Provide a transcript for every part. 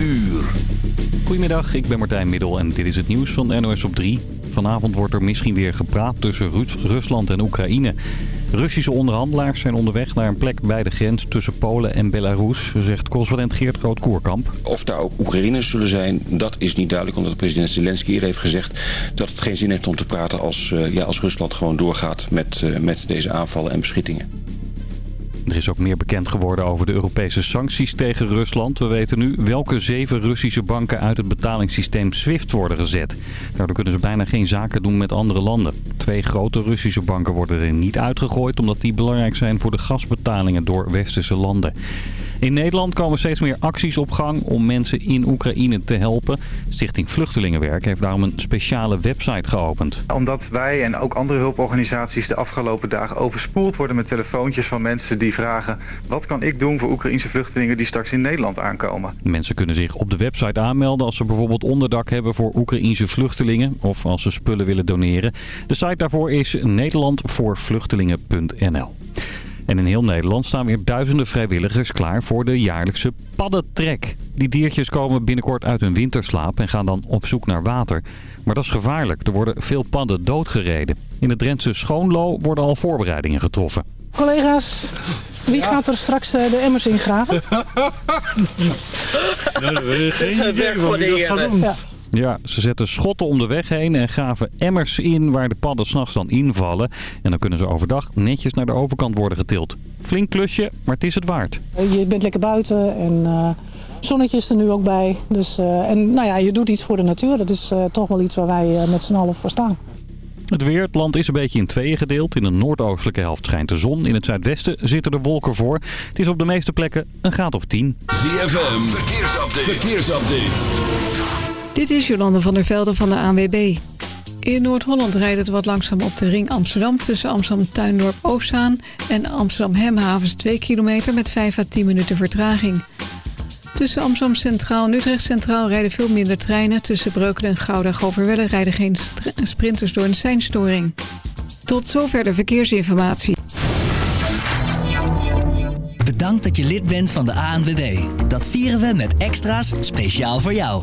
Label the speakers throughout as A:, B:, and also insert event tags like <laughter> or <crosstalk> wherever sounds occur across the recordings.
A: uur.
B: Goedemiddag, ik ben Martijn Middel en dit is het nieuws van NOS op 3. Vanavond wordt er misschien weer gepraat tussen Rusland en Oekraïne. Russische onderhandelaars zijn onderweg naar een plek bij de grens tussen Polen en Belarus, zegt correspondent Geert Groot-Koerkamp.
C: Of daar ook Oekraïners zullen zijn, dat is niet duidelijk, omdat president Zelensky hier heeft gezegd dat het geen zin heeft om te praten als, uh, ja, als Rusland gewoon doorgaat met, uh, met deze aanvallen en beschietingen.
B: Er is ook meer bekend geworden over de Europese sancties tegen Rusland. We weten nu welke zeven Russische banken uit het betalingssysteem SWIFT worden gezet. Daardoor kunnen ze bijna geen zaken doen met andere landen. Twee grote Russische banken worden er niet uitgegooid... omdat die belangrijk zijn voor de gasbetalingen door westerse landen. In Nederland komen steeds meer acties op gang om mensen in Oekraïne te helpen. Stichting Vluchtelingenwerk heeft daarom een speciale website geopend.
D: Omdat wij en ook andere hulporganisaties de afgelopen dagen overspoeld worden met telefoontjes van mensen die vragen... wat kan ik doen voor Oekraïnse vluchtelingen die straks in Nederland aankomen?
B: Mensen kunnen zich op de website aanmelden als ze bijvoorbeeld onderdak hebben voor Oekraïnse vluchtelingen... of als ze spullen willen doneren. De site daarvoor is nederlandvoorvluchtelingen.nl. En in heel Nederland staan weer duizenden vrijwilligers klaar voor de jaarlijkse paddentrek. Die diertjes komen binnenkort uit hun winterslaap en gaan dan op zoek naar water. Maar dat is gevaarlijk. Er worden veel padden doodgereden. In het Drentse Schoonlo worden al voorbereidingen getroffen.
E: Collega's, wie gaat er straks eh, de emmers ingraven? <laughs>
F: nou, dat is geen idee dat doen.
B: Ja. Ja, ze zetten schotten om de weg heen en gaven emmers in waar de padden s'nachts dan invallen. En dan kunnen ze overdag netjes naar de overkant worden getild. Flink klusje, maar het is het waard.
E: Je bent lekker buiten en uh, zonnetje is er nu ook bij. Dus, uh, en nou ja, je doet iets voor de natuur. Dat is uh, toch wel iets waar wij met z'n allen voor staan.
B: Het weer, het land is een beetje in tweeën gedeeld. In de noordoostelijke helft schijnt de zon. In het zuidwesten zitten er wolken voor. Het is op de meeste plekken een graad of 10.
A: ZFM, verkeersupdate. verkeersupdate.
G: Dit is Jolande van der Velde van de ANWB. In Noord-Holland rijdt het wat langzaam op de ring Amsterdam... tussen Amsterdam-Tuindorp-Oostzaan en Amsterdam-Hemhavens 2 kilometer... met 5 à 10 minuten vertraging. Tussen Amsterdam Centraal en Utrecht Centraal rijden veel minder treinen. Tussen Breukelen en Gouda-Goverwelle rijden geen sprinters door een seinstoring. Tot zover de verkeersinformatie.
H: Bedankt dat je lid bent van de ANWB. Dat vieren we met extra's speciaal voor jou.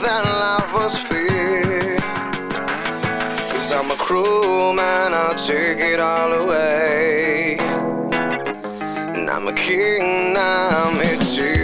I: That life was fair. Cause I'm a cruel man, I'll take it all away. And I'm a king, now I'm here to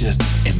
I: just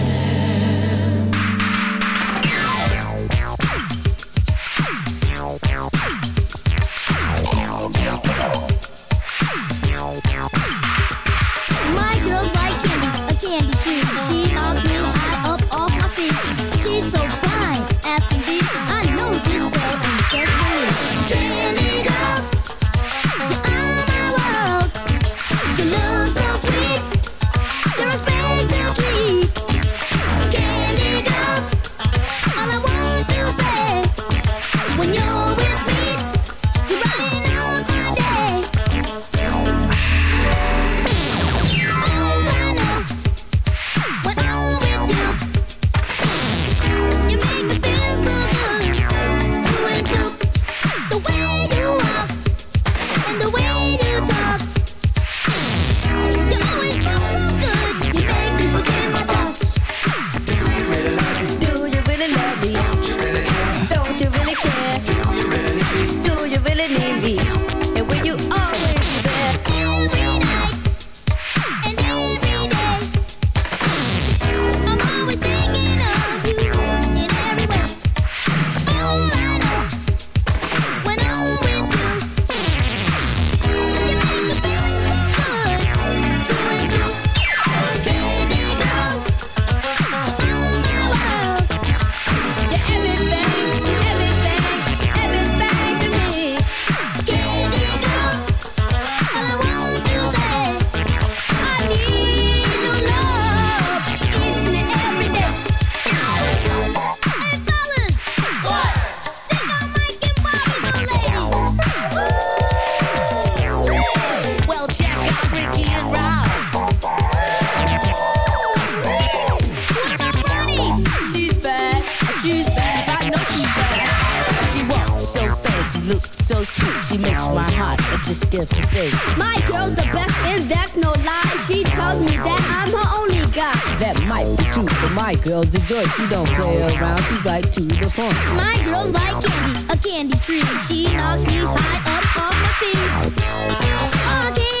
J: my heart, it just skips a
K: beat.
J: My girl's the best, and that's no lie. She tells me that I'm her only guy.
K: That might be true, but my girl's a joy. She don't play around, she's right to the point.
J: My girl's like candy, a candy tree. She knocks me high up off my feet. Oh, candy.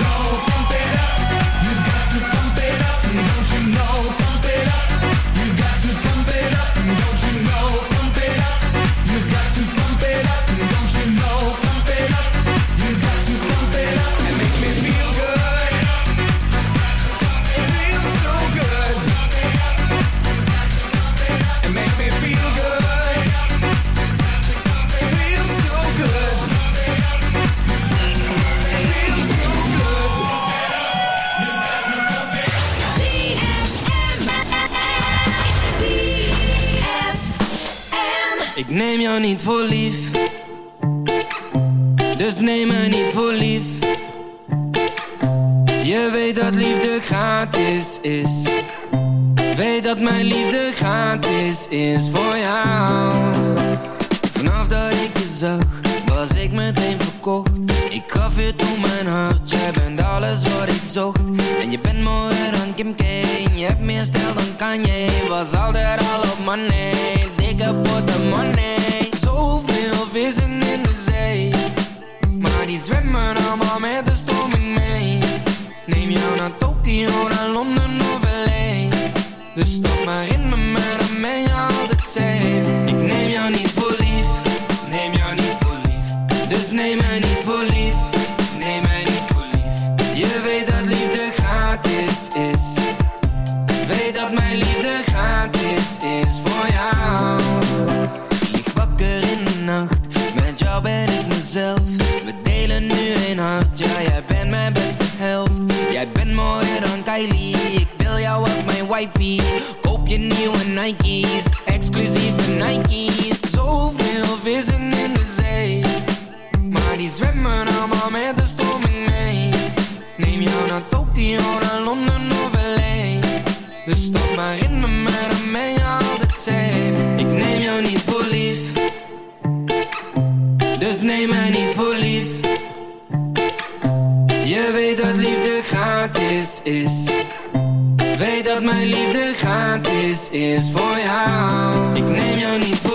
L: Neem jou niet voor lief. Dus neem me niet voor lief. Je weet dat liefde gratis is. Weet dat mijn liefde gratis is voor jou. Vanaf dat ik je zag Was ik meteen verkocht. Ik gaf je toen mijn hart Jij bent alles wat ik zocht. En je bent mooier dan Kim K Je hebt meer stijl dan Kanye. Was altijd al op money Dikke money. Zoveel vissen in de zee Maar die zwemmen allemaal met de stroming mee Neem jou naar Tokio, naar Londen Ik wil jou als mijn wifey. Koop je nieuwe Nike's. Exclusieve Nike's. Zoveel vissen in de zee. Maar die zwemmen allemaal met de stroming mee. Neem jou naar Tokio, gratis is voor jou. Ik neem jou niet voor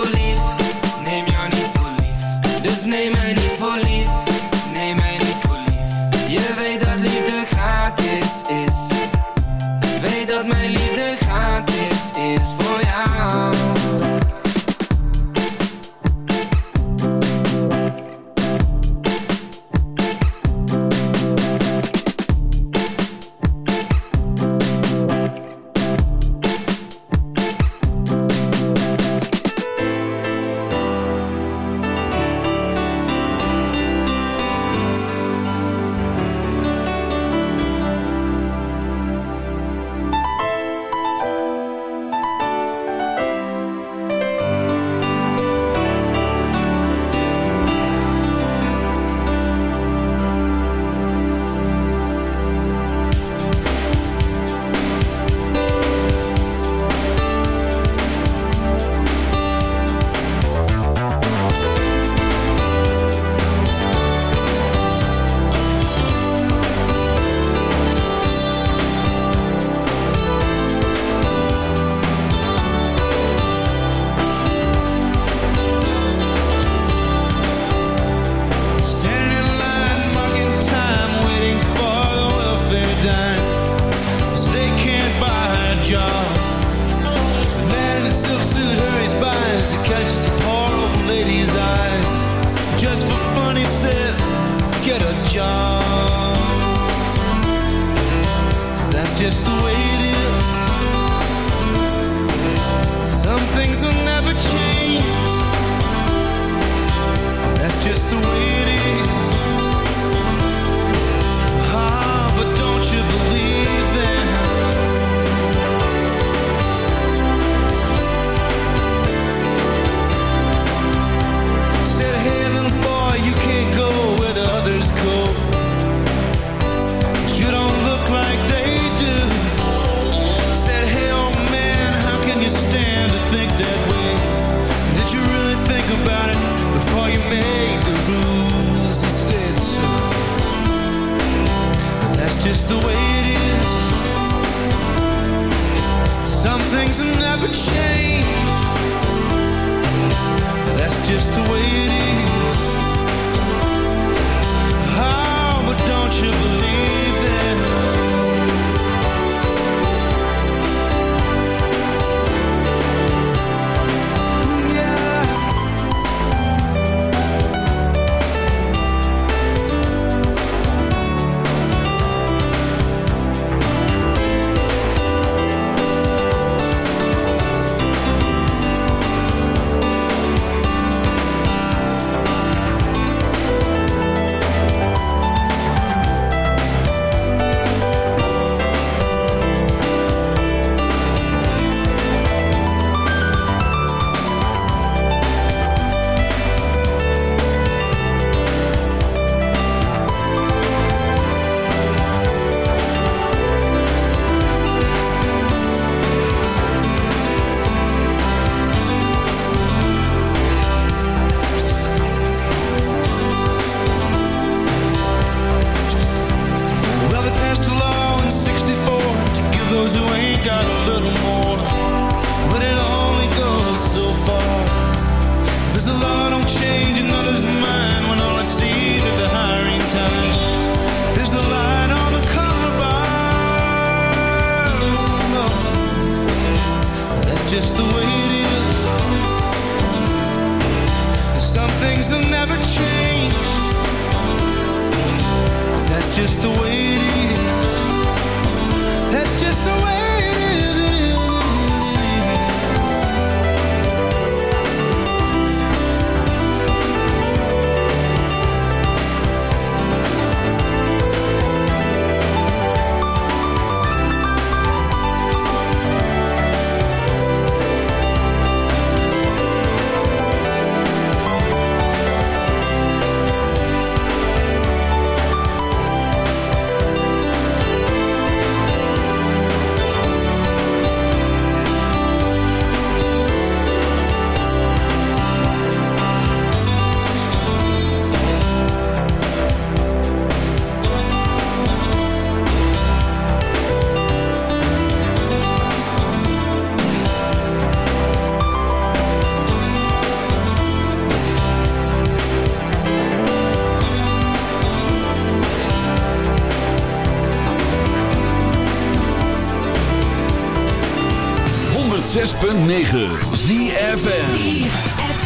M: 106.9 ZFN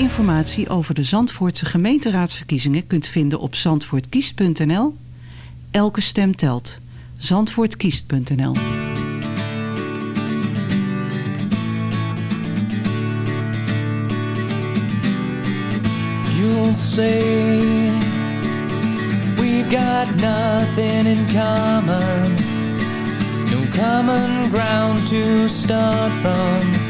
N: informatie over de Zandvoortse gemeenteraadsverkiezingen kunt vinden op zandvoortkiest.nl. Elke stem telt. Zandvoortkiest.nl
O: You'll say we've got nothing in common. No common ground to start from.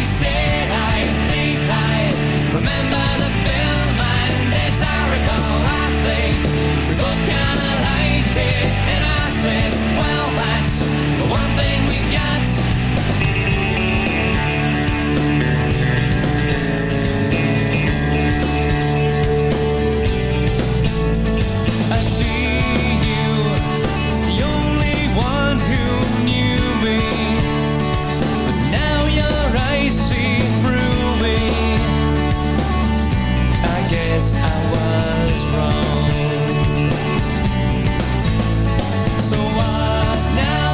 O: lament So what now?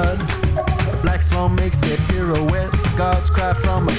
O: The
P: black swan makes a pirouette, gods cry from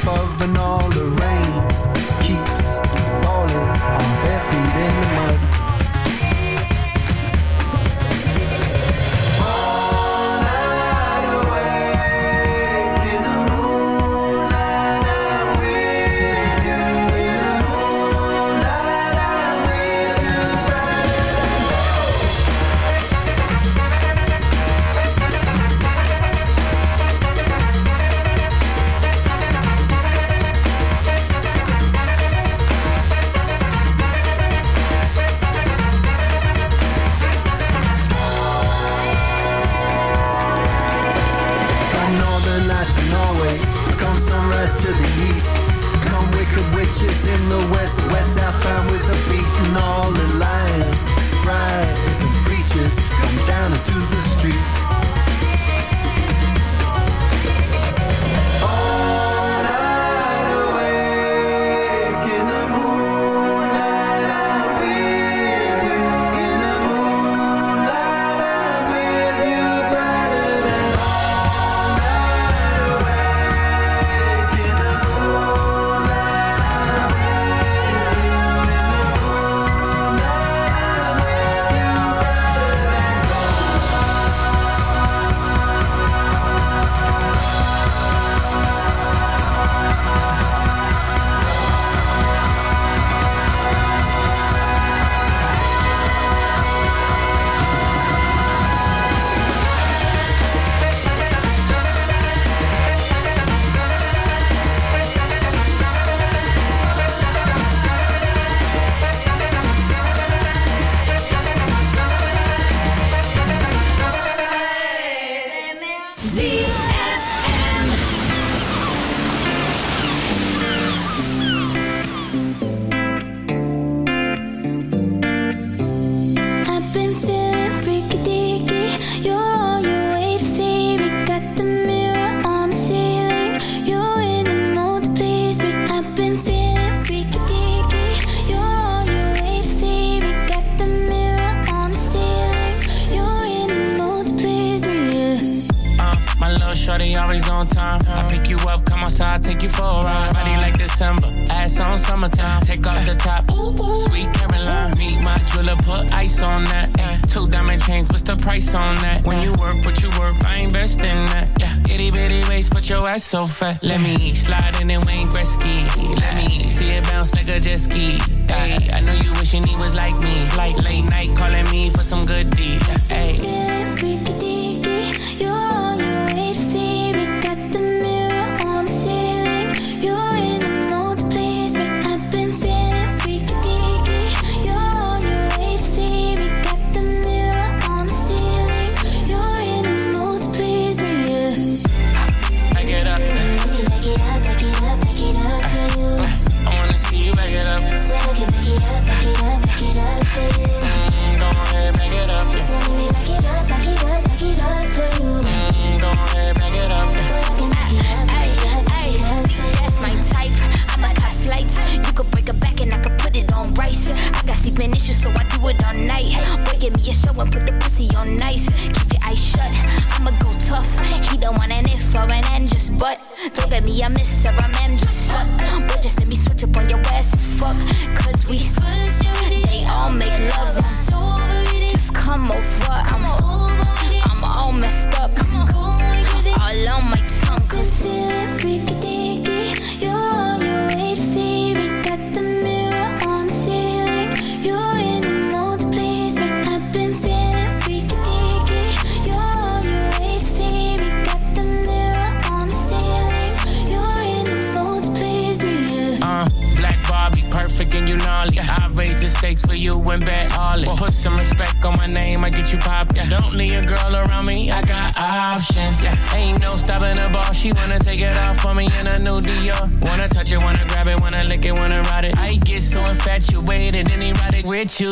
Q: so fat. Let me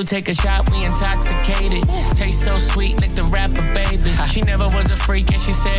Q: take a shot, we intoxicated. Taste so sweet, like the rapper, baby. <laughs> She never was a freak, and she said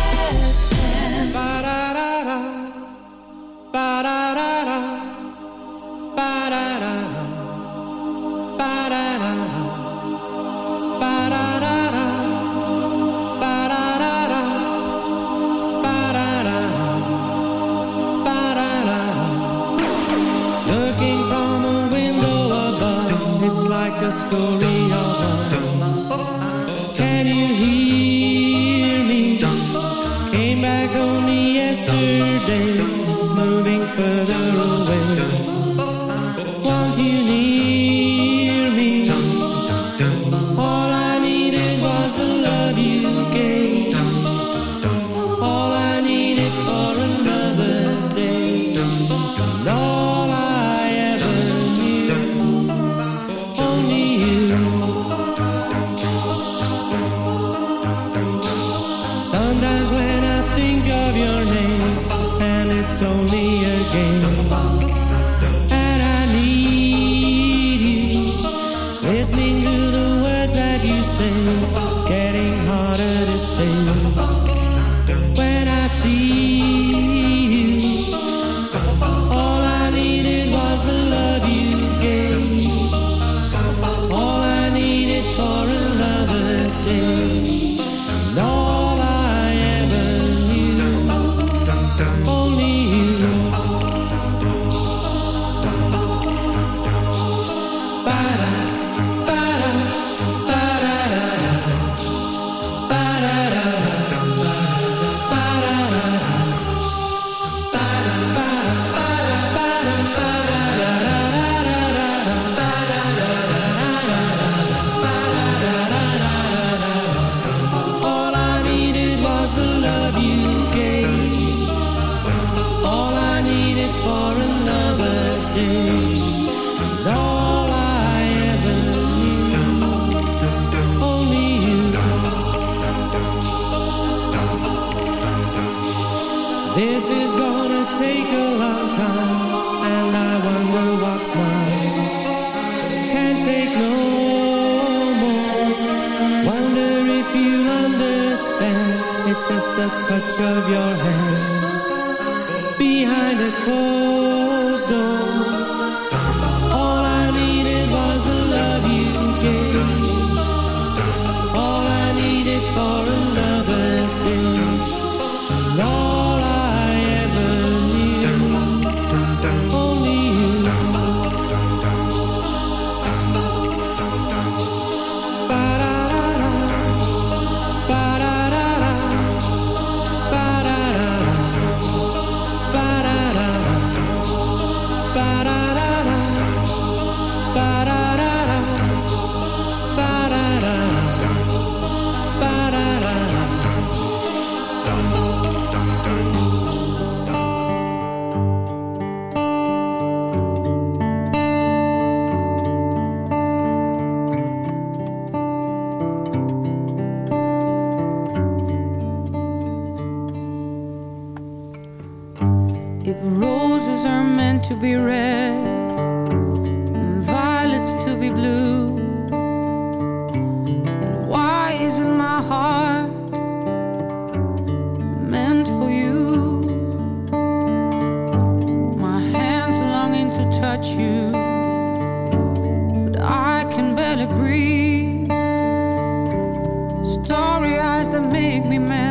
R: Like If
S: roses are meant to be red and violets to be blue, then why isn't my heart meant for you? My hands longing to touch you, but I can barely breathe. Story eyes that make me
A: mad.